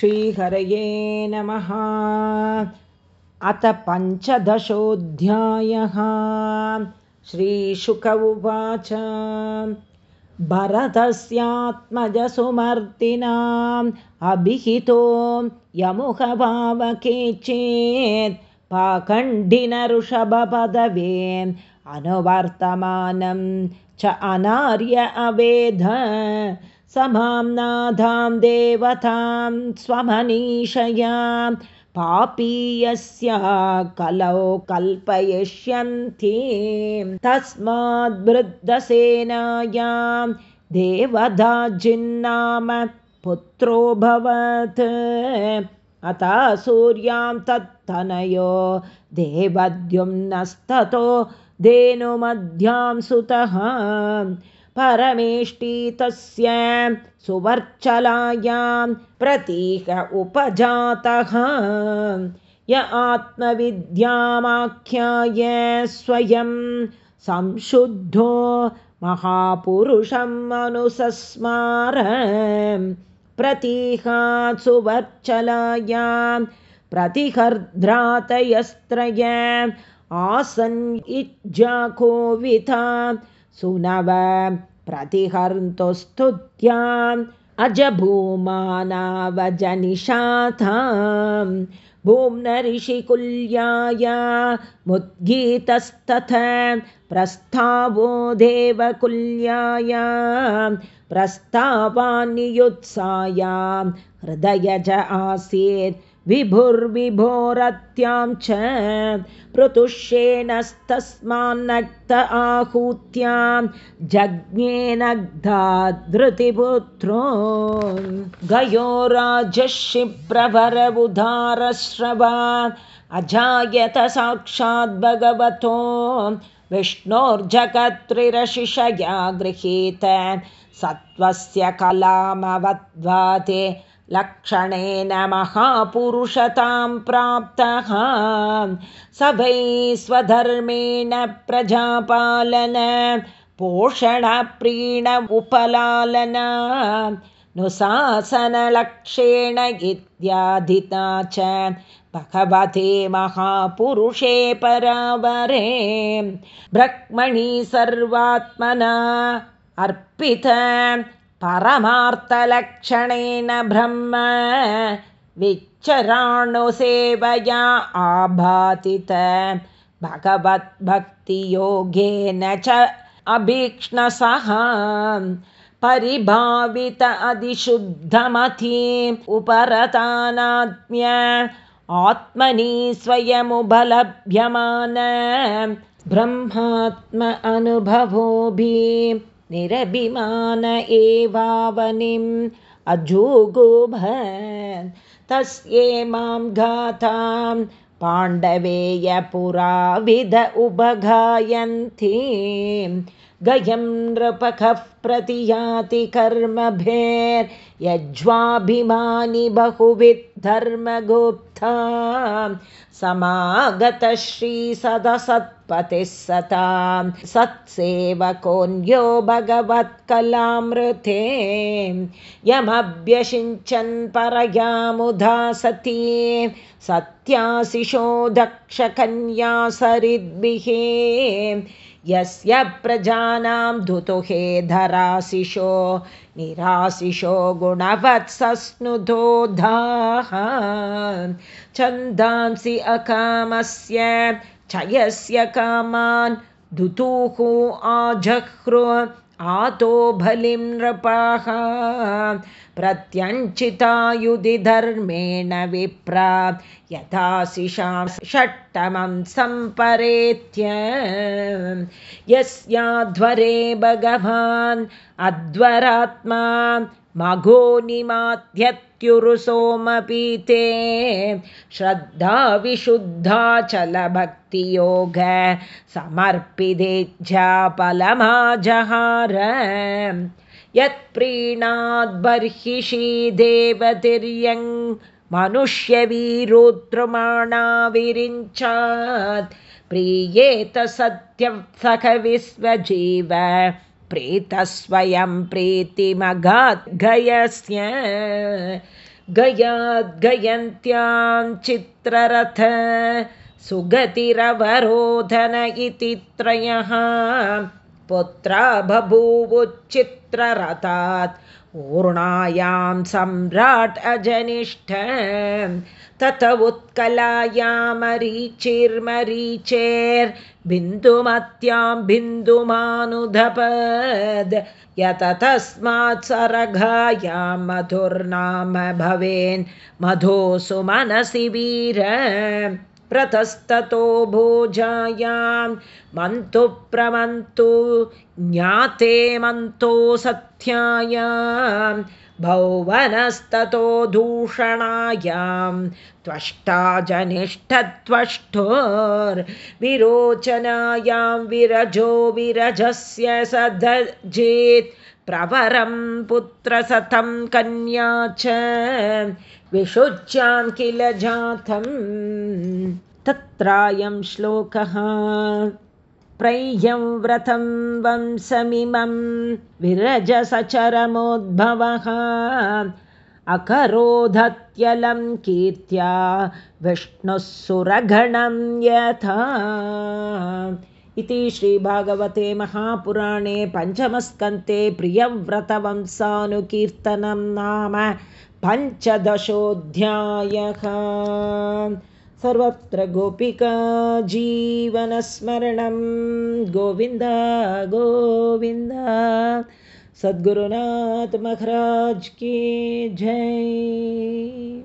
श्रीहरये नमः। अथ पञ्चदशोऽध्यायः। श्रीशुक उवाच। भरतस्यात्मजसुमर्तिनाम् अभिहितो यमुखभावके चेत् पाखण्डिनऋषभपदवे अनुवर्तमानं च अनार्य अवेध समां नाधां देवतां स्वमनीषया पापीयस्य कलौ कल्पयिष्यन्ति। तस्माद्वृद्धसेनायां देवदाजिन्नाम पुत्रोऽभवत् अता सूर्यां तत्तनयो देवद्युम्नस्ततो धेनुमध्यां सुतः परमेष्टि तस्य सुवर्चलायां प्रतीक उपजातः। य आत्मविद्यामाख्याय स्वयं संशुद्धो महापुरुषम् अनुसस्मार। प्रतीहात् सुवर्चलायां प्रतिहर्द्रातयस्त्रय आसन् इज्जाकोविता सुनव प्रतिहर्तुस्तुत्याम् अजभूमानावजनिषाथां भूम्नऋषिकुल्याय मुद्गीतस्तथ प्रस्तावो देवकुल्याय प्रस्तावान्नियुत्सायां हृदयज आसीत् विभुर्विभोरत्यां च पृतुष्येणस्तस्मान्नक्त आहूत्यां जज्ञेनग्धाधृतिपुत्रो गयो राजशिप्रभरबुधारश्रवा अजायत साक्षाद्भगवतो विष्णोर्जगत्रिरशिषया गृहीत सत्त्वस्य कलामवद्वाते लक्षणेन महापुरुषतां प्राप्तः। स वै स्वधर्मेण प्रजापालन पोषणप्रीण उपलालन नुशासनलक्षेण इत्यादिता च। भगवते महापुरुषे परावरे ब्रह्मणि सर्वात्मना अर्पित परमार्थलक्षणेन ब्रह्म विच्चराणुसेवया आभातित। भगवद्भक्तियोगेन च अभीक्ष्णसः परिभावित अधिशुद्धमति उपरतानात्म्य आत्मनि स्वयमुपलभ्यमान ब्रह्मात्म अनुभवोऽभि निरभिमान एवावनिम् अजोगोभ तस्ये मां गातां पाण्डवेयपुराविद उपगायन्ति गयं नृपखः प्रतियाति कर्मभेर्यज्वाभिमानि बहुविद्धर्मगुप्ता समागतः श्रीसदसत्पतिः सतां सत्सेवकोऽन्यो भगवत्कलामृते यमभ्यषिञ्चन् परयामुधा सती सत्याशिषो दक्षकन्या सरिद्भिः यस्य प्रजानां दुतुहे धराशिषो निराशिषो गुणवत्सस्नुधोधाः। छन्दांसि अकामस्य चयस्य कामान् दुतुः आजह्रु आतो बलिं नृपाः। प्रत्यञ्चितायुधिधर्मेण विप्रा। यथाशिषां षट्टमं सम्परेत्य। यस्याध्वरे भगवान् अध्वरात्मा मघोनिमाध्यत्युरुसोमपीते श्रद्धाविशुद्धाचलभक्तियोग समर्पितेज्जापलमाजहार यत्प्रीणाद्बर्हिषि देवतिर्यङ् मनुष्यवीरोद्रुमाणा विरिञ्चात् प्रीयेत सत्यसखविश्वजीव प्रीतस्वयं प्रीतिमगाद्गयस्य गयाद्गयन्त्यां चित्ररथ सुगतिरवरोधन इति त्रयः पुत्रा बभूवुच्चित्ररथात् ऊर्णायां सम्राट् अजनिष्ठ। तत उत्कलायामरीचिर्मरीचेर्बिन्दुमत्यां बिन्दुमानुधपद्। यत तस्मात् सरघायां मधुर्नाम भवेन्। मधोसु मनसि वीर प्रतस्ततो भोजायां मन्तु प्रमन्तु ज्ञाते मन्तो सत्यायां भौवनस्ततो दूषणायां त्वष्टा जनिष्ठत्वष्टोर्विरोचनायां विरजो विरजस्य सदजेत् प्रवरं पुत्रसतं कन्या च विशुच्यां किल जातं तत्रायं श्लोकः प्रह्यं व्रतं वंसमिमं विरजसचरमोद्भवः। अकरोधत्यलं कीर्त्या विष्णुः सुरगणं यथा। इति श्रीभागवते महापुराणे पञ्चमस्कन्ते प्रियव्रतवंसानुकीर्तनं नाम पञ्चदशोऽध्यायः सर्वत्र गोपिका जीवनस्मरणं। गोविन्द गोविन्द। सद्गुरुनाथ की जय